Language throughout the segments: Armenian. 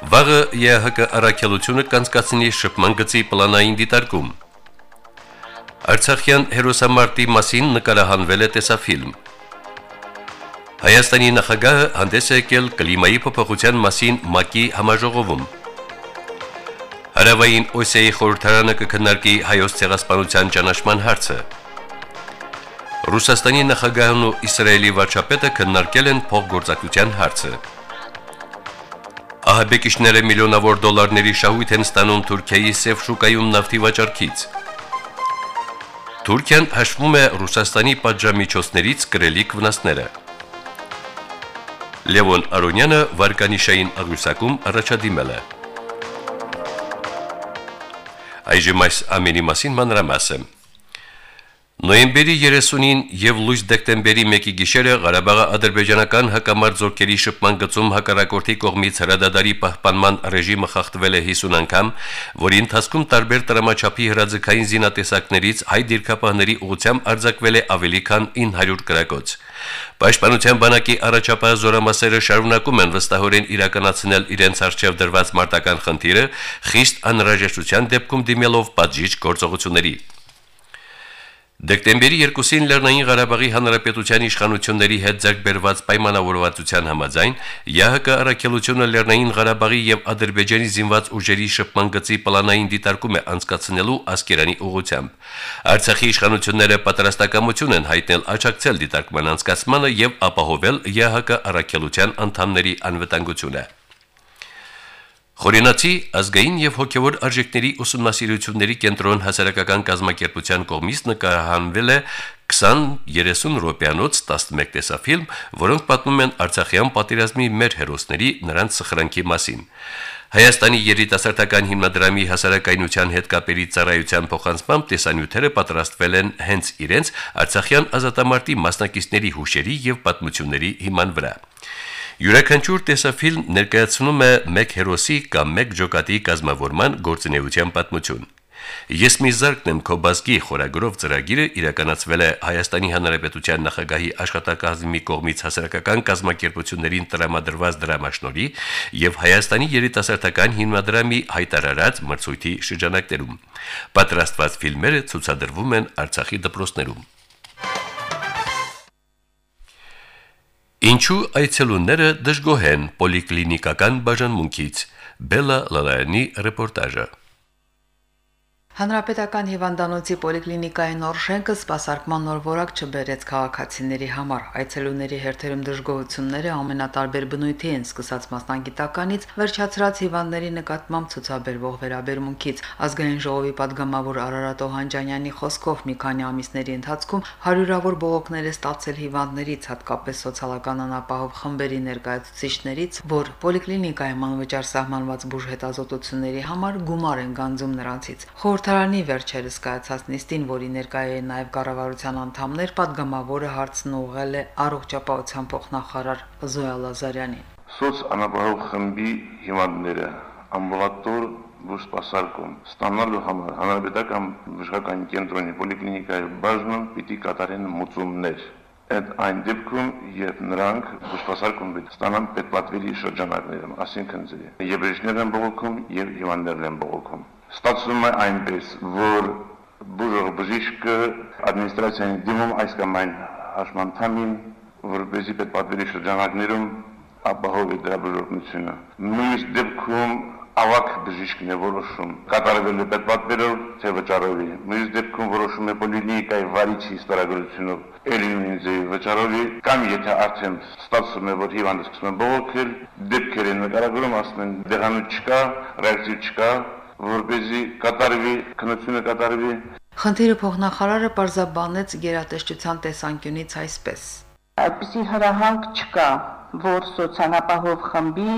Վաղը ԵՀԿ առաքելությունը կանցկացնի շփման գծի պլանային դիտարկում։ Արցախյան հերոսամարտի մասին նկարահանվել է տեսաֆիլմ։ Հայաստանի նախագահը հանդես է եկել կլիմայի փոփոխության մասին ՄԱԿ-ի համաժողովում։ Հարավային Օսիայի խորհրդարանը կքննարկի հայոց ցեղասպանության ճանաչման հարցը։ Ռուսաստանի նախագահն ու Իսրայելի վարչապետը քննարկել են փոխգործակցության հարցը։ Ահաբեկիչները միլիոնավոր դոլարների շահույթ են ստանում Թուրքիայի սև շուկայում նավթի վաճառքից։ Թուրքիան հաշվում է Ռուսաստանի պատժամիջոցներից կրելիք վնասները։ Լևոն Արոնյանը վարկանիշային աղյուսակում առաջադիմել է։ Այժմ այս ամենի մասին մանրամասը։ Նոյեմբերի 30-ին եւ լույս դեկտեմբերի 1-ի գիշերը Ղարաբաղի ադրբեջանական հակամարտ զորքերի շփման գծում հակառակորդի կողմից հրադադարի պահպանման ռեժիմը խախտվել է 50 անգամ, որի ընթացքում տարբեր տրամաչափի հրաձգային զինատեսակներից հայ դիրքապահների ուղությամբ արձակվել է ավելի քան 900 կրակոց։ Պաշտպանության բանակի առաջապահ զորամասերը շարունակում են վստահորեն իրականացնել իրենց արժեվ դրված մարտական խնդիրը, խիստ անհրաժեշտության դեպքում դիմելով պատժիչ գործողությունների։ Դեկտեմբերի 2-ին Լեռնային Ղարաբաղի Հանրապետության իշխանությունների հետ ձեռքբերված պայմանավորվածության համաձայն ՀՀԿ առաքելությունը Լեռնային Ղարաբաղի եւ Ադրբեջանի զինված ուժերի շփման գծի պլանային դիտարկում է անցկացնելու Ասկերանի ուղությամբ։ Արցախի իշխանությունները պատրաստակամություն են հայտնել աջակցել դիտարկման անցկացմանը եւ ապահովել ՀՀԿ առաքելության անդամների անվտանգությունը։ Խորենացի ազգային եւ հոգեվոր արժեքների ուսումնասիրությունների կենտրոն հասարակական կազմակերպության կողմից նկարահանվել է 20-30 րոպեանոց 11 տեսաֆիլմ, որոնք պատմում են Արցախյան պատերազմի մեր հերոսների նրանց սխրանքի մասին։ Հայաստանի երիտասարդական հիմնադրամի հասարակայնության հետ կապերի ծառայության փոխանցմամբ տեսանյութերը պատրաստվել են հենց իրենց Արցախյան ազատամարտի մասնակիցների հուշերի եւ պատմությունների հիման վրա։ Յուրաքանչյուր տեսաֆիլմ ներկայացնում է մեկ հերոսի կամ մեկ ջոկատի կազմավորման գործունեության պատմություն։ Ես մի զարկն եմ Քոբասկի խորագրով ծրագիրը իրականացվել է Հայաստանի Հանրապետության նախագահի աշխատակազմի կողմից հասարակական կազմակերպություններին տրամադրված դրամաշնորի եւ Հայաստանի երիտասարդական հիմնադրամի հայտարարած մրցույթի շրջանակներում։ Պատրաստված ֆիլմերը ցուցադրվում են Արցախի դպրոցներում։ Ինչու այցելունները դժգոհ են պոլիկլինիկական բաժանմունքից։ Բելա Լալայանի ռեպորտաժը։ Հանրապետական հիվանդանոցի պոլիկլինիկայի նոր շենքը սպասարկման նոր ворակ չբերեց քաղաքացիների համար։ Այցելուների հերթերում դժգոհությունները ամենատարբեր բնույթի են, սկսած մասնագիտականից, վերջացրած հիվանդների նկատմամբ ցուցաբերվող վերաբերմունքից։ Ազգային ժողովի падգամավոր Արարատ Օհանջանյանի խոսքով մի քանի ամիսների ընթացքում հարյուրավոր բողոքներ է ստացել հիվանդներից, հատկապես սոցիալական անապահով խմբերի ներկայացուցիչներից, որ պոլիկլինիկայի մանվճար սահմանված բուժհետազոտությունների համար գումար են գանձում նրանցից։ Խորհուրդ Դատարանի վերջերս կայացած նիստին, որի ներկայ է նաև կառավարության անդամներ, падգամավորը հարցն ուղղել է առողջապահության փոխնախարար Զոյա Լազարյանին։ Սոց անապահով խմբի հիմնադրները ամբուլատոր բուժպասարկում ստանալու համար հանրապետական բժշկական կենտրոնի պոլիկլինիկայի բաժնում պիտի կատարեն մուծումներ այդ այն դեպքում, երբ նրանք բուժպասարկում պետք ստանան պետպատվերի շրջանակներում, ասինքն ձեր։ Եվ բժիշկներն են բողոքում, եւ հիվանդներն են բողոքում ստացվում է այնպես, որ բուժող բժիշկը ադմինիստրացիայի դիմում այս կամ այն հաշմանդամին, որպեսզի պետպատվերի շրջանակներում ապահովի դրա բժշկությունը։ Նույնիսկ դեպքում ավակ բժիշկն է որոշում կատարվել է պետպատվերով թե վճարովի։ Նույնիսկ դեպքում որոշում է պոլիկլինիկայի վարիչի ստորագրությունով ելի նույն ձեւի վճարովի կամ եթե արդեն ստացվում է որ հիվանդը սկսում է բողոքել, դեպքեր են նկարագրում, ասում են դեղանոց չկա, ռեակցիա չկա, որպեսզի կատարվի, քննությունը կատարվի։ Խնդիրը փոխնախարարը պարզաբանեց գերատեսչության տեսանկյունից այսպես. Այդպիսի հրահանգ չկա, որ սոցիալապահով խմբի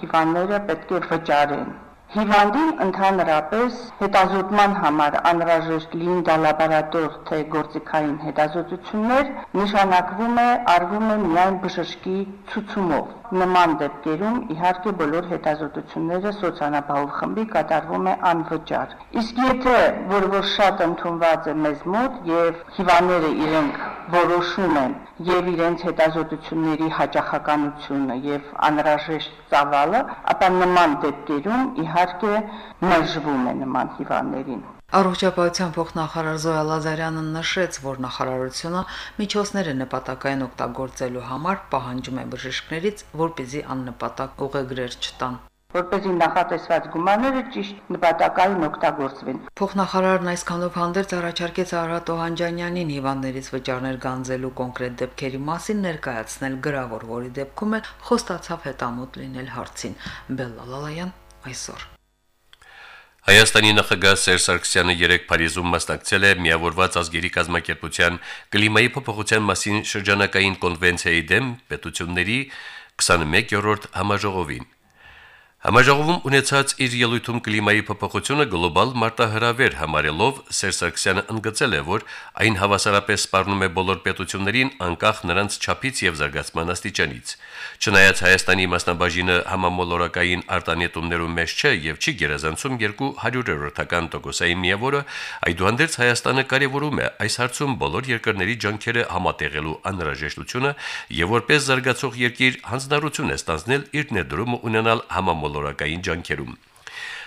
հիվանդները պետք է վճարեն։ Հիվանդին ընդհանրապես հետազոտման համար անհրաժեշտ լինდა լաբորատոր թե գործիքային հետազոտություններ նշանակվում է արվում է միայն բժշկի ցուցումով։ Նման դեպքերում իհարկե բոլոր հետազոտությունները սոցիալաբահով խմբի կատարվում է անվճար։ Իսկ եթե որ որ շատ ընդունված է մեզ մոտ եւ հիվանդները իրենք որոշում են եւ իրենց հետազոտությունների հաջողականությունը եւ անհրաժեշտ ծավալը, ապա նման դեպքերում իհարկե մերժվում է նման հիվանդներին։ Առողջապահության փոխնախարար Զոյա Լազարյանը նշեց, որ նախարարությունը միջոցները նպատակային օգտագործելու համար պահանջում է բժիշկներից, որպեսզի աննպատակ ուղեգրեր չտան որպեսզի նախատեսված գումարները ճիշտ նպատակային օգտագործվեն։ Փոխնախարարն այսքանով հանդերձ առաջարկեց Արարատ Օհանջանյանին հիվանդներից վճարներ գանձելու կոնկրետ դեպքերի մասին ներկայացնել գրավոր, որի դեպքում էլ խոստացավ հետամուտ լինել հարցին։ Բելլալալայան այսօր Հայաստանի նախագահ Սերժ Սարգսյանը երեկ Փարիզում մասնակցել է միավորված ազգերի կազմակերպության կլիմայի փոփոխության մասին շրջանակային կոնվենցիայի դեմ պետությունների 21-րդ համաժողովին։ Համաժողովում ունեցած իր ելույթում կլիմայի փոփոխությունը գլոբալ մարտահրավեր համարելով Սերժ Սարգսյանը ընդգծել է, որ այն հավասարապես սպառնում է բոլոր պետություններին անկախ նրանց չափից եւ զարգացման աստիճանից։ Չնայած Հայաստանի մասնաբաժինը համամոլորակային արտանետումներում մեծ չէ եւ չի գերազանցում 200-րդական տոկոսային միավորը, այդուհանդերձ Հայաստանը կարևորում է այս հարցում բոլոր երկրների ջանքերը համատեղելու անհրաժեշտությունը եւ որպես զարգացող երկիր հանձնառություն է ստանձնել իր ներդրումը ունենալ համամոլորակային մոլորակային ջանքերում։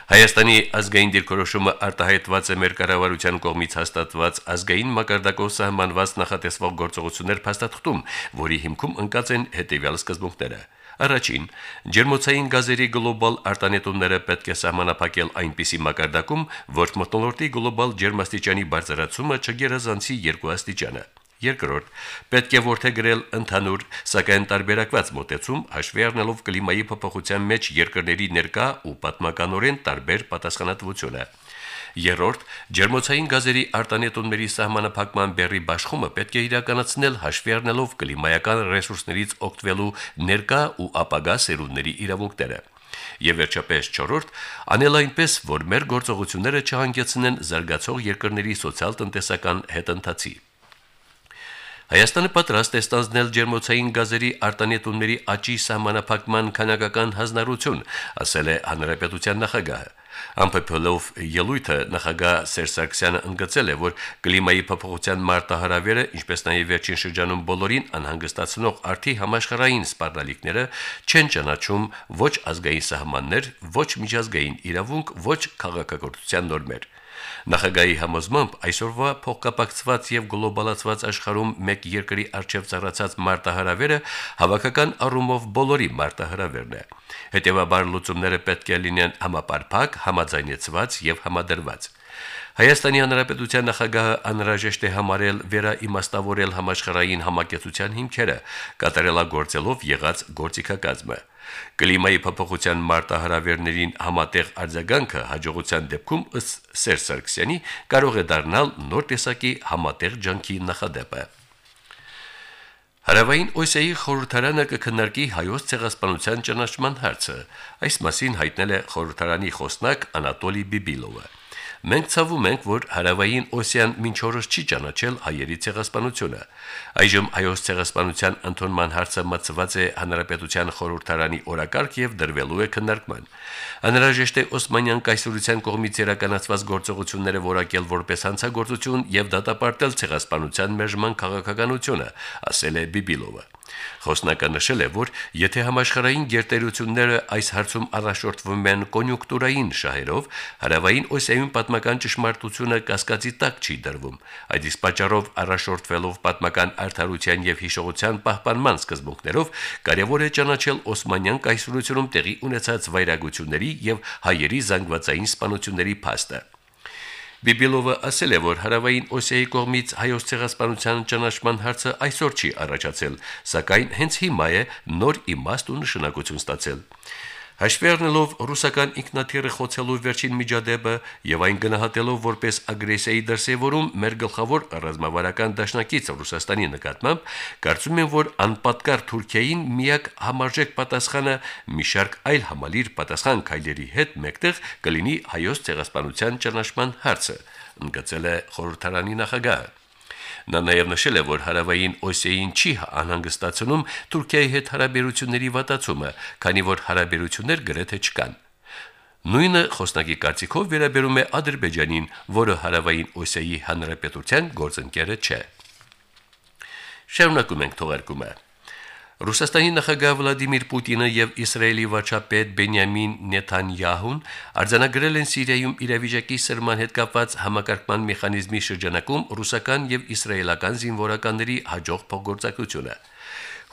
Հայաստանի ազգային դիրքորոշումը արտահայտված է մեր կառավարության կողմից հաստատված ազգային մակարդակով սահմանված նախատեսվող գործողություններ փաստաթղթում, որի հիմքում ընկած են հետևյալ սկզբունքները. Առաջին, ջերմոցային գազերի գլոբալ արտանետումները պետք է սահմանափակել այնպիսի մակարդակում, որ մթնոլորտի գլոբալ ջերմաստիճանի բարձրացումը չգերազանցի 2 աստիճանը։ Երկրորդ, պետք է ворթեգրել ընդհանուր, սակայն տարբերակված մոտեցում հաշվի առնելով կլիմայի փոփոխության մեջ երկրների ներկա ու պատմականորեն տարբեր պատասխանատվությունը։ Երրորդ, ջերմոցային գազերի արտանետումների սահմանափակման բերի բաշխումը պետք է իրականացնել հաշվի առնելով կլիմայական ռեսուրսներից օգտվելու ներկա ու ապագա սերունդների իրավունքները։ Եվ վերջապես 4-րդ, անել այնպես, որ մեր գործողությունները չհանգեցնեն զարգացող երկրների սոցիալ-տնտեսական հետընթացի։ Հայաստանը պատրաստ է ստանձնել ջերմոցային գազերի արտանետումների աճի սահմանափակման քանակական հանրություն, ասել է հանրապետության նախագահը։ Ամփոփելով ելույթը նախագահ Սերժ Սարգսյանը ընդգծել է, որ կլիմայի փոփոխության մարտահրավերը, ինչպես նաև վերջին շրջանում բոլորին անհանգստացնող արդի համաշխարհային սպառնալիքները չեն ճանաչում ոչ ազգային սահմաններ, ոչ միջազգային իրավունք, ոչ քաղաքակրթության նորմեր։ Նախագահի համոզմամբ այսօրվա փոխկապակցված եւ գլոբալացված աշխարհում մեկ երկրի արժեվ ծառացած մարտահրավերը հավաքական առումով բոլորի մարտահրավերն է։ Հետևաբար լուծումները պետք է լինեն համապարփակ, համաձայնեցված եւ համադրված։ Հայաստանի Հանրապետության նախագահը անհրաժեշտ է համարել վերաիմաստավորել համաշխարհային համակեցության հիմքերը, կատարելագործելով եղած գործիքակազմը։ Կլիմայի փոփոխության մարտահրավերներին համատեղ արձագանքը հաջողության դեպքում ըստ Սերժ Սարգսյանի կարող է դառնալ նոր տեսակի համատեղ ջանքի նախադեպը։ Հարավային Օսիայի խորհրդարանը կքննարկի հայոց ցեղասպանության ճանաչման հարցը։ Այս մասին հայտնել է խորհրդարանի խոսնակ Անատոլի Բիբիլովը։ Մենք ցավում ենք, որ հարավային Օսիան մինչ օրս չի ճանաչել հայերի ցեղասպանությունը։ Այժմ հայոց ցեղասպանության ընդունման հարցը մտցված է հանրապետության խորհրդարանի օրակարգ եւ դրվելու է քննարկման։ Անհրաժեշտ է Օսմանյան կայսրության կողմից իրականացված գործողությունները որակել որպես հանցագործություն եւ դատապարտել ցեղասպանության մերժման քաղաքականությունը, ասել է Բիբիլովը։ Խոսնակը նշել է, որ եթե համաշխարհային գերտերությունները այս հարցում առաջորդվում են կոնյունկտուրային շահերով, հարավային Օսիայում պատմական ճշմարտությունը կասկածի տակ չի դրվում։ Այդ իսկ պատճառով առաջորդվելով պատմական արդարության եւ հիշողության պահպանման սկզբունքներով, կարևոր է ճանաչել Օսմանյան կայսրությունում տեղի ունեցած վայրագությունների եւ հայերի զանգվածային սպանությունների փաստը։ Բիբիլովը ասել է, որ հարավային Օսիայի կողմից հայոց ցեղասպանության ճանաչման հարցը այսօր չի առաջացել, սակայն հենց հիմա է նոր իմաստ ու նշանակություն ստացել։ Հաշվի առնելով ռուսական ինքնաթիռը խոցելու վերջին միջադեպը եւ այն գնահատելով որպես ագրեսիայի դրսեւորում մեր գլխավոր ռազմավարական դաշնակից Ռուսաստանի նկատմամբ, կարծում եմ, որ անպատկար Թուրքիային միակ համարժեք պատասխանը մի շարք այլ համալիր պատասխան քայլերի հետ մեկտեղ կլինի հայոց ցեղասպանության ճանաչման հարցը, ընդգծել է խորհրդարանի նախագահը։ Նա նաև նշել է, որ հարավային Օսիային չի անհանգստացնում Թուրքիայի հետ հարաբերությունների վատացումը, քանի որ հարաբերություններ գրեթե չկան։ Նույնը խոսնակի կարծիքով վերաբերում է Ադրբեջանին, որը հարավային Օսիայի հանրապետության գործընկերը չէ։ Շարունակում ենք թողարկումը։ Ռուսաստանի նախագահ Վլադիմիր Պուտինը եւ Իսրայելի վարչապետ Բենյամին Նեթանյահուն արձանագրել են Սիրիայում իրավիճակի սրման հետ կապված համակարգման մեխանիզմի շրջանակում ռուսական եւ իսրայելական զինվորականների հաջող փոխգործակցությունը։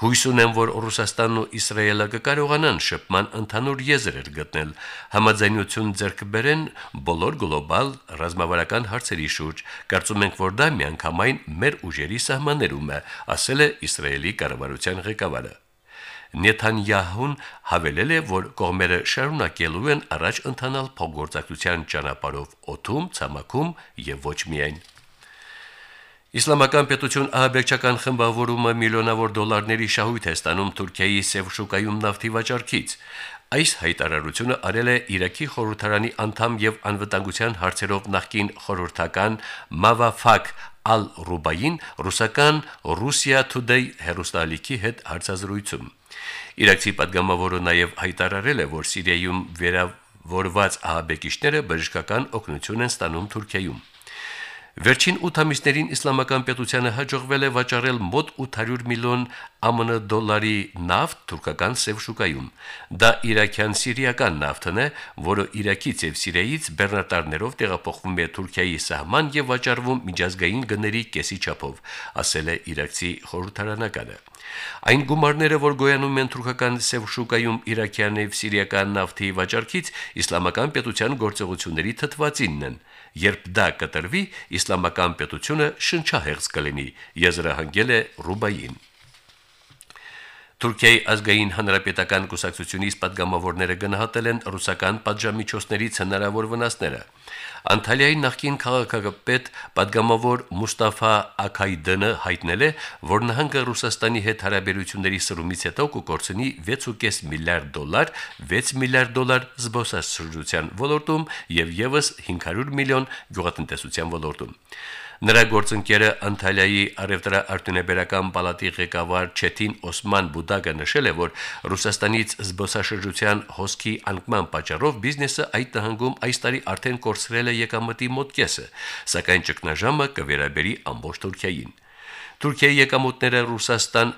Հույս ունեմ, որ Ռուսաստանն ու Իսրայելը կկարողանան շփման ընդհանուր եզրեր գտնել, համաձայնություն ձեռք բերեն բոլոր գլոբալ ռազմավարական հարցերի շուրջ։ Կարծում ենք, որ դա միանգամայն մեր ուժերի սահմաններում է, ասել է Իսրայելի կառավարության ղեկավարը։ Նեթանյահուն հավելել է, որ կողմերը շարունակելու են առաջ ընթանալ փոխգործակցության ճանապարհով օթում, ցամաքում եւ ոչ միայն Իսլամական պետություն ահաբեկչական խմբավորումը միլիոնավոր դոլարների շահույթ է ստանում Թուրքիայի սև շուկայում նավթի վաճառքից։ Այս հայտարարությունը արել է Իրաքի խորհրդարանի անդամ եւ անվտանգության հարցերով նախկին խորհրդական Մավաֆակ Al-Rubayin ռուսական Russia Today հերոստալիքի հետ հարցազրույցում։ Իրաքցի պատգամավորը նաեւ հայտարարել է, որ Սիրիայում վերավորված ահաբեկիչները բժշկական օգնություն են ստանում Թուրքիայում։ Վերջին 8 ամիսներին իսլամական պետությանը հաջողվել է վաճառել մոտ 800 միլիոն ԱՄՆ դոլարի նավթ թուրքական սև շուկայում։ Դա իրաքյան սիրիական նավթն է, որը Իրաքից եւ Սիրիայից բեռնատարներով տեղափոխվում է Թուրքիայի սահման եւ վաճառվում միջազգային գների կեսի չափով, ասել է Իրաքցի խորհրդարանականը։ Այն գումարները, որ գոյանում են թուրքական սև շուկայում իրաքյան եւ սիրիական նավթի վաճառքից, իսլամական պետության գործողությունների թթվածինն են։ Երբ դա կտրվի, իսլամական պետությունը շնչահեղձ կլինի, եզրահանգել է Ռուբային։ Թուրքիայի ազգային հանրապետական կուսակցությունից падգամավորները գնահատել են ռուսական պատժամիջոցներից հնարավոր վնասները։ Անտալիայի նախկին քաղաքապետ падգամավոր Մուստաֆա Ակայդնը հայտնել է, որ նահանգը Ռուսաստանի հետ հարաբերությունների սրումից հետո կկորցնի 6.5 միլիարդ դոլար, 6 միլիարդ դոլար զբոսաշրջության ոլորտում եւ եւս 500 միլիոն գյուղատնտեսության ոլորտում։ Նրա գործընկերը Անտալիայի արևտրաարտունեբերական պալատի ղեկավար Չեթին Օսման Բուդագը նշել է, որ Ռուսաստանից զբոսաշրջության հոսքի անկման պատճառով բիզնեսը այդ նահանգում այս տարի արդեն կորցրել է եկամտի մոտ կեսը, սակայն ճգնաժամը կվերաբերի ամբողջ Թուրքիային։ Թուրքիայի եկամուտները Ռուսաստան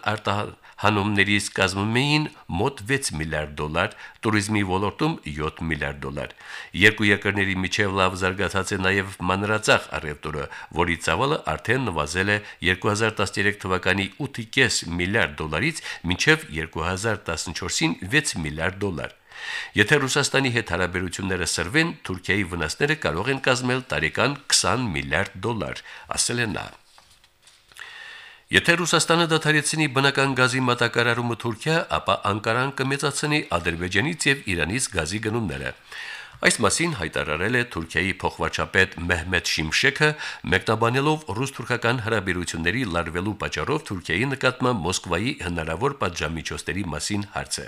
հանումներից կազմում էին մոտ 6 միլիարդ դոլար, туриզմի ոլորտում 7 միլիարդ դոլար։ Երկու երկրների միջև լավ զարգացած է նաև մանրածախ առևտուրը, որի ծավալը արդեն նվազել է 2013 թվականի 8.5 միլիարդ դոլարից մինչև 2014-ին 6 միլիարդ դոլար։ Եթե Ռուսաստանի հետ հարաբերությունները սրվեն, Թուրքիայի վնասները կարող են կազմել տարեկան 20 միլիարդ դոլար, ասել է նա։ Եթե Ռուսաստանը դադարեցնի բնական գազի մատակարարումը Թուրքիա, ապա Անկարան կմեծացնի Ադրբեջանից եւ Իրանից գազի գնումները։ Այս մասին հայտարարել է Թուրքիայի փոխվարչապետ Մեհմեդ Շիմշեքը, մեկնաբանելով ռուս-թուրքական հարաբերությունների լարվելու պատճառով Թուրքիայի նկատմամբ Մոսկվայի հնարավոր պատժամիջոցների մասին հարցը։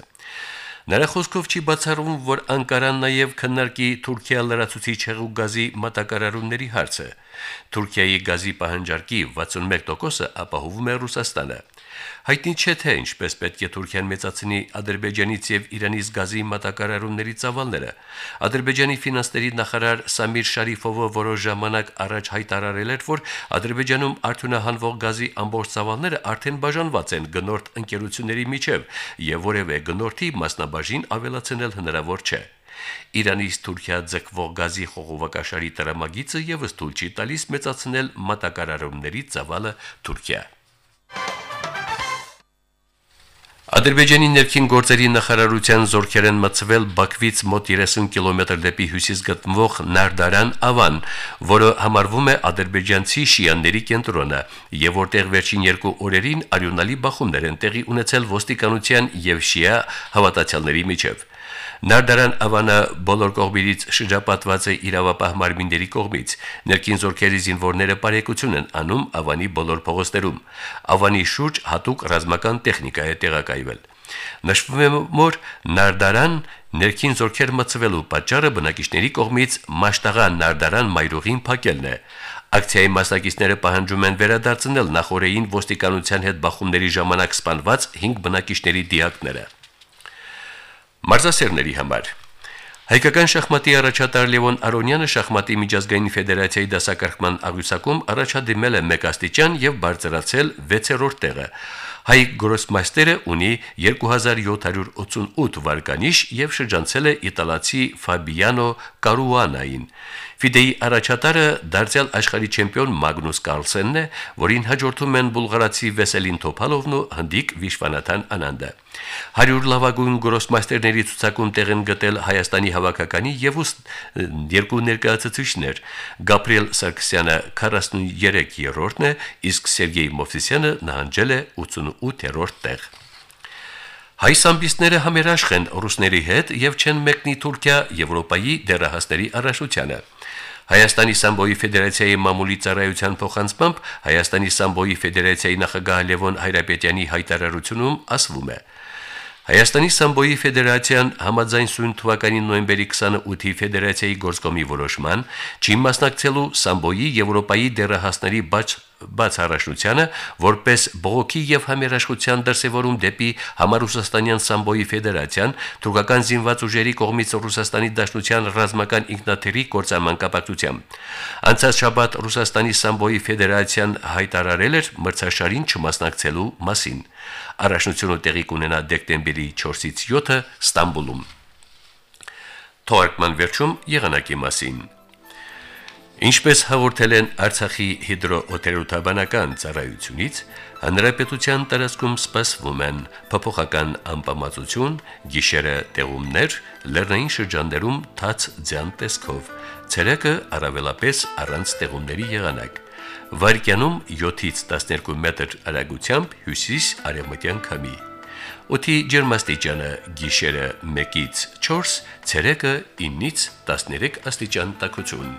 Նրա խոսքով չի բացառվում, որ Անկարան նաև քննարկի Թուրքիա լրացուցիչ հեղուկ գազի մատակարարումների հարցը։ Թուրքիայի գազի պահանջարկի 61%-ը ապահովում է Ռուսաստանը։ Հայտնի չէ թե ինչպես պետք է Թուրքիան մեծացնի Ադրբեջանից եւ Իրանից գազի մատակարարումների ծավալները։ Ադրբեջանի ֆինանսների նախարար Սամիր Շարիֆովը որոշ ժամանակ առաջ հայտարարել էր, որ Ադրբեջանում արդյունահանվող գազի ամբողջ ծավալները արդեն բաժանված են գնորդ ընկերությունների միջև եւ որևէ գնորդի մասնաբաժին ավելացնել հնարավոր չէ։ Իրանից Թուրքիա ձգվող գազի խողովակաշարի տրամագիծը եւս թույլ չի տալիս մեծացնել մատակարարումների ծավալը Թուրքիա։ Ադրբեջանի ներքին գործերի նախարարության զորքեր են մցվել Բաքվից մոտ 30 կիլոմետր դեպի հյուսիս գտնվող Նարդարան ավան, որը համարվում է ադրբեջանցի շիաների կենտրոնը, եւ որտեղ վերջին երկու օրերին արյունալի բախումներ են տեղի ունեցել ոստիկանության եւ շիա հավատացյալների միջև։ Նարդարան Ավանը բոլոր կողմերից շրջապատված է իրավապահ մարմինների կողմից։ Ներքին զորքերի զինվորները բարեկություն են անում Ավանի բոլոր փողոցներում։ Ավանի շուրջ հատուկ ռազմական տեխնիկա է տեղակայվել։ Նշվում է, որ Նարդարան ներքին զորքեր մցվելու պատճառը բնակիչների կողմից Մաշտաղան Նարդարան մայրուղին փակելն է։ Ակցիայի մասնակիցները պահանջում են վերադարձնել նախորդային ոստիկանության հետ բախումների ժամանակ սպանված 5 բնակիչների դիակները։ Մարզասերների համար Հայկական շախմատի առաջատար Լևոն Արոնյանը շախմատի միջազգային ֆեդերացիայի դասակարգման աղյուսակում առաջադիմել է մեկ աստիճան եւ բարձրացել 6-րդ տեղը։ Հայ գրոսմաստերը ունի 2788 վարկանիշ եւ շրջանցել է իտալացի Ֆաբիանո Կարուանային։ Ֆիդեի առաջատարը դարձյալ աշխարհի չեմպիոն Մագնուս Կարլսենն է, որին հաջորդում են բուլղարացի Վեսելին Թոփալովն ու հնդիկ Վիշվանաթան Անանդը։ 100 լավագույն գրոսմաստերների ցուցակում տեղ են գտել Հայաստանի հավաքականի եւ ուս երկու ներկայացուցիչներ։ Գաբրիել Սարգսյանը 43-րդն է, իսկ Սերգեյ Մովսիսյանը նահանջել է 88-րդ տեղ։ Հայ սամբիստները համերաշխ են ռուսների հետ եւ չեն մեկնի Թուրքիա Եվրոպայի դերահասների առաջությանը։ Հայաստանի Սամբոյի Ֆեդերացիայի մամուլի ծառայության փոխանցմամբ Հայաստանի Սամբոյի Ֆեդերացիայի նախագահ Լևոն Հայրապետյանի հայտարարությունում ասվում է. Հայաստանի Սամբոյի Ֆեդերացիան համաձայն սույն թվականի նոյեմբերի 28-ի Ֆեդերացիայի գործկոմի որոշման չի մասնակցելու Սամբոյի Եվրոպայի դերահասների բաց բացառաշնությանը որպես բողոքի եւ համերաշխության դրսեւորում դեպի համառուսաստանյան Սամբոյի Ֆեդերացիան թուրքական զինված ուժերի կողմից Ռուսաստանի Դաշնության ռազմական ինքնաթիռի կորցաման կապակցությամբ։ Անցած շաբաթ Ռուսաստանի Սամբոյի Ֆեդերացիան հայտարարել էր մրցաշարին չմասնակցելու մասին։ Առաջնությունը տեղի կունենա դեկտեմբերի 4-ից 7-ը Ստամբուլում։ Թարգման վերջում եղանակի մասին։ Ինչպես հաղորդել են Արցախի հիդրոօթերոթաբանական ծառայությունից, հանրապետության տարածքում սպասվում են փոփոխական անպամացություն, գիշերը տեղումներ, լեռնային շրջաններում թաց ձյան տեսքով, ցերեկը առավելապես առանց տեղումների եղանակ։ Վարկյանում 7-ից 12 մետր արագությամբ հյուսիս արևմտյան քամի։ Օդի ջերմաստիճանը գիշերը 1-ից 4, ցերեկը 9-ից 13 աստիճան տաքություն։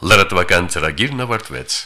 Լրատվական ծրագիրն ավարտվեց։